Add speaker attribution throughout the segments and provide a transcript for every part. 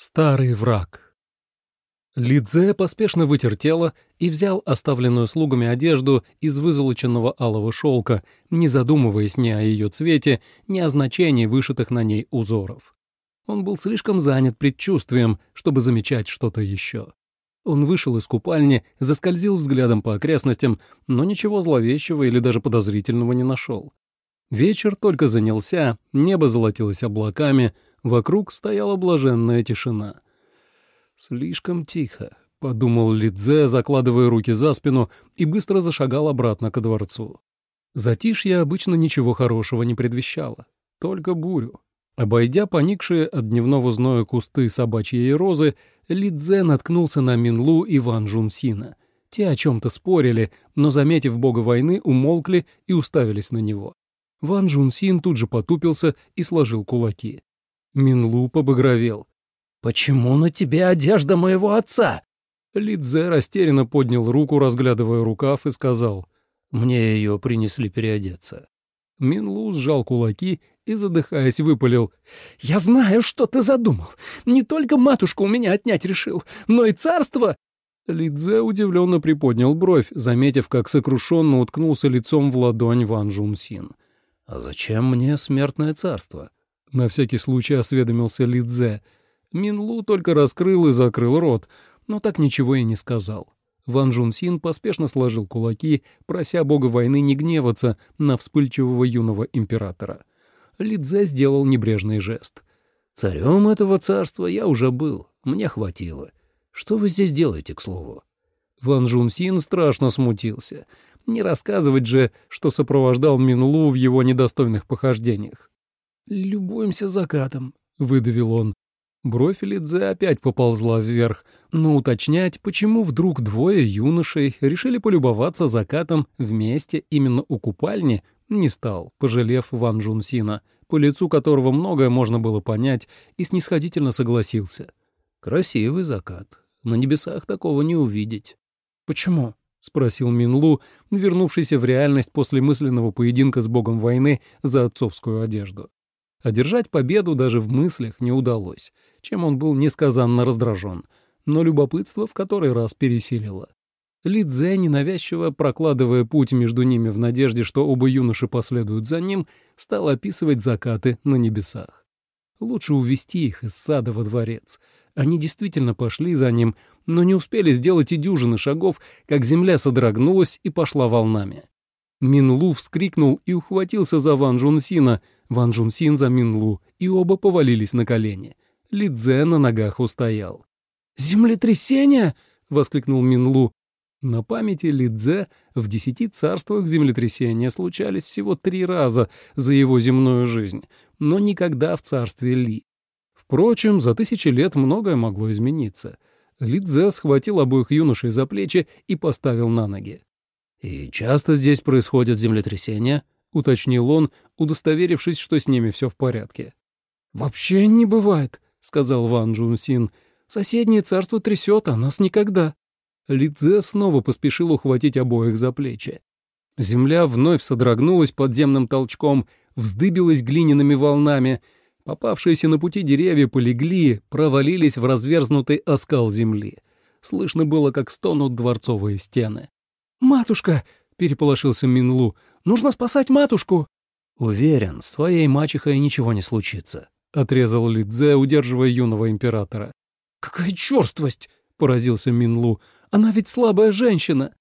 Speaker 1: Старый враг. Лидзе поспешно вытер тело и взял оставленную слугами одежду из вызолоченного алого шелка, не задумываясь ни о ее цвете, ни о значении вышитых на ней узоров. Он был слишком занят предчувствием, чтобы замечать что-то еще. Он вышел из купальни, заскользил взглядом по окрестностям, но ничего зловещего или даже подозрительного не нашел. Вечер только занялся, небо золотилось облаками — Вокруг стояла блаженная тишина. «Слишком тихо», — подумал Лидзе, закладывая руки за спину, и быстро зашагал обратно ко дворцу. Затишье обычно ничего хорошего не предвещало, только бурю. Обойдя поникшие от дневного зноя кусты собачьей розы, Лидзе наткнулся на Минлу и Ван Жунсина. Те о чем-то спорили, но, заметив бога войны, умолкли и уставились на него. Ван Жунсин тут же потупился и сложил кулаки. Минлу побагровел.
Speaker 2: «Почему на тебе одежда моего отца?»
Speaker 1: Лидзе растерянно поднял руку, разглядывая рукав, и сказал.
Speaker 2: «Мне ее принесли переодеться».
Speaker 1: Минлу сжал кулаки и, задыхаясь, выпалил.
Speaker 2: «Я знаю, что ты задумал. Не только матушку у меня отнять решил, но и царство!»
Speaker 1: Лидзе удивленно приподнял бровь, заметив, как сокрушенно уткнулся лицом в ладонь Ван Жунсин.
Speaker 2: «А зачем мне смертное царство?»
Speaker 1: На всякий случай осведомился Лидзе. Минлу только раскрыл и закрыл рот, но так ничего и не сказал. Ван Жунсин поспешно сложил кулаки, прося бога войны не гневаться на вспыльчивого юного императора. Лидзе сделал небрежный жест.
Speaker 2: «Царем этого царства я уже был, мне хватило. Что вы здесь делаете, к слову?»
Speaker 1: Ван Жунсин страшно смутился. Не рассказывать же, что сопровождал Минлу в его недостойных похождениях.
Speaker 2: «Любуемся закатом», —
Speaker 1: выдавил он. Бровь Лидзе опять поползла вверх, но уточнять, почему вдруг двое юношей решили полюбоваться закатом вместе именно у купальни, не стал, пожалев Ван Джунсина, по лицу которого многое можно было понять, и снисходительно согласился.
Speaker 2: «Красивый закат. На небесах такого не увидеть».
Speaker 1: «Почему?» — спросил Минлу, вернувшийся в реальность после мысленного поединка с богом войны за отцовскую одежду. Одержать победу даже в мыслях не удалось, чем он был несказанно раздражен, но любопытство в который раз пересилило. Лидзе, ненавязчиво прокладывая путь между ними в надежде, что оба юноши последуют за ним, стал описывать закаты на небесах. Лучше увести их из сада во дворец. Они действительно пошли за ним, но не успели сделать и дюжины шагов, как земля содрогнулась и пошла волнами. Минлу вскрикнул и ухватился за Ван Джунсина, Ван Джунсин за Минлу, и оба повалились на колени. Лидзе на ногах устоял.
Speaker 2: «Землетрясение!» — воскликнул Минлу.
Speaker 1: На памяти Лидзе в десяти царствах землетрясения случались всего три раза за его земную жизнь, но никогда в царстве Ли. Впрочем, за тысячи лет многое могло измениться. Лидзе схватил обоих юношей за плечи и поставил на ноги.
Speaker 2: «И часто здесь происходят землетрясения?»
Speaker 1: — уточнил он, удостоверившись, что с ними все в порядке.
Speaker 2: «Вообще не бывает», — сказал Ван Джун. «Соседнее царство трясет, а нас никогда».
Speaker 1: Лидзе снова поспешил ухватить обоих за плечи. Земля вновь содрогнулась подземным толчком, вздыбилась глиняными волнами. Попавшиеся на пути деревья полегли, провалились в разверзнутый оскал земли. Слышно было, как стонут дворцовые стены.
Speaker 2: «Матушка!» — переполошился Минлу. «Нужно спасать матушку!»
Speaker 1: «Уверен, с твоей мачехой ничего не случится», — отрезал Лидзе, удерживая юного императора.
Speaker 2: «Какая черствость!» — поразился Минлу. «Она ведь слабая женщина!»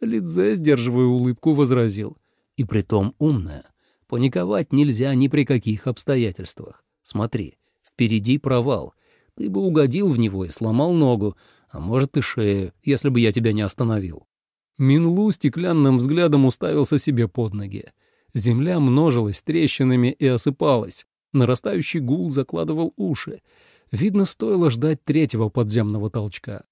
Speaker 1: Лидзе, сдерживая улыбку, возразил.
Speaker 2: «И притом умная. Паниковать нельзя ни при каких обстоятельствах. Смотри, впереди провал. Ты бы угодил в него и сломал ногу, а может и шею, если бы я тебя не остановил.
Speaker 1: Минлу стеклянным взглядом уставился себе под ноги. Земля множилась трещинами и осыпалась. Нарастающий гул закладывал уши. Видно, стоило ждать третьего подземного толчка.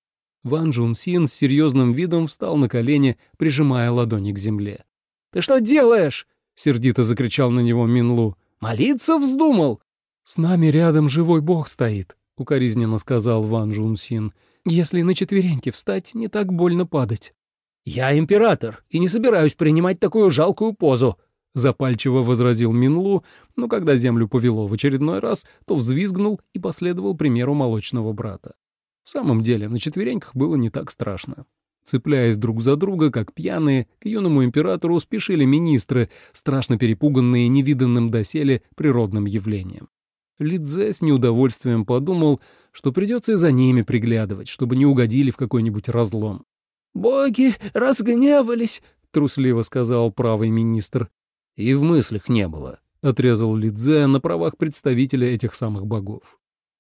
Speaker 1: Ван Джун Син с серьезным видом встал на колени, прижимая ладони к земле.
Speaker 2: «Ты что делаешь?»
Speaker 1: — сердито закричал на него Минлу.
Speaker 2: «Молиться вздумал?»
Speaker 1: «С нами рядом живой бог стоит», — укоризненно сказал Ван Джун Син. «Если на четвереньки встать, не так больно падать».
Speaker 2: «Я император и не собираюсь принимать такую жалкую позу», —
Speaker 1: запальчиво возразил Минлу, но когда землю повело в очередной раз, то взвизгнул и последовал примеру молочного брата. В самом деле, на четвереньках было не так страшно. Цепляясь друг за друга, как пьяные, к юному императору спешили министры, страшно перепуганные невиданным доселе природным явлением. Лидзе с неудовольствием подумал, что придется и за ними приглядывать, чтобы не угодили в какой-нибудь разлом.
Speaker 2: «Боги разгневались», —
Speaker 1: трусливо сказал правый министр.
Speaker 2: «И в мыслях не было», — отрезал Лидзе на правах представителя этих самых богов.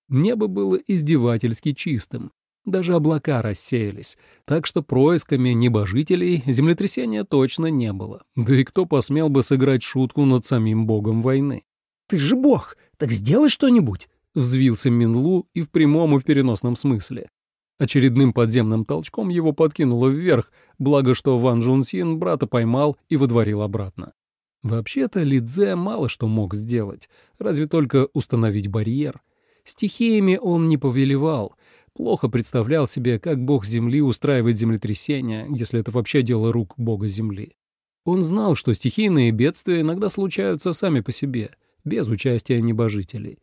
Speaker 1: Небо было издевательски чистым. Даже облака рассеялись, так что происками небожителей землетрясения точно не было. Да и кто посмел бы сыграть шутку над самим богом войны?
Speaker 2: «Ты же бог, так сделай что-нибудь!»
Speaker 1: — взвился Минлу и в прямом и в переносном смысле. Очередным подземным толчком его подкинуло вверх, благо что Ван Джунсин брата поймал и выдворил обратно. Вообще-то Лидзе мало что мог сделать, разве только установить барьер. Стихиями он не повелевал, плохо представлял себе, как бог Земли устраивает землетрясения, если это вообще дело рук бога Земли. Он знал, что стихийные бедствия иногда случаются сами по себе, без участия небожителей.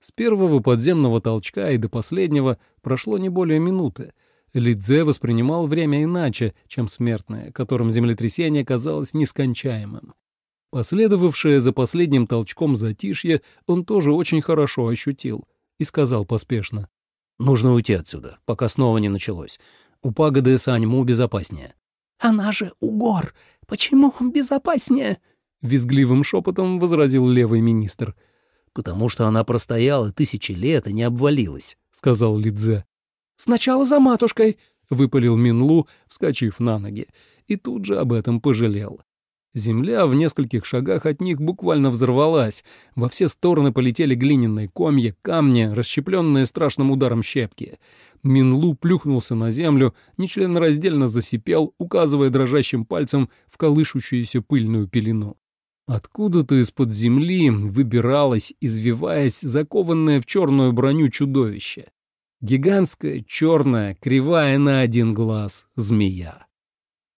Speaker 1: С первого подземного толчка и до последнего прошло не более минуты. Лидзе воспринимал время иначе, чем смертное, которым землетрясение казалось нескончаемым. Последовавшее за последним толчком затишье он тоже очень хорошо ощутил и сказал поспешно.
Speaker 2: «Нужно уйти отсюда, пока снова не началось. У пагоды Саньму безопаснее». «Она же у гор. Почему безопаснее?»
Speaker 1: — визгливым шепотом возразил левый министр —
Speaker 2: потому что она простояла тысячи лет и не обвалилась», — сказал Лидзе.
Speaker 1: «Сначала за матушкой», — выпалил Минлу, вскочив на ноги, и тут же об этом пожалел. Земля в нескольких шагах от них буквально взорвалась, во все стороны полетели глиняные комья, камни, расщепленные страшным ударом щепки. Минлу плюхнулся на землю, нечленораздельно засипел, указывая дрожащим пальцем в колышущуюся пыльную пелену. Откуда-то из-под земли выбиралось, извиваясь, закованное в черную броню чудовище. Гигантская, черная, кривая на один глаз змея.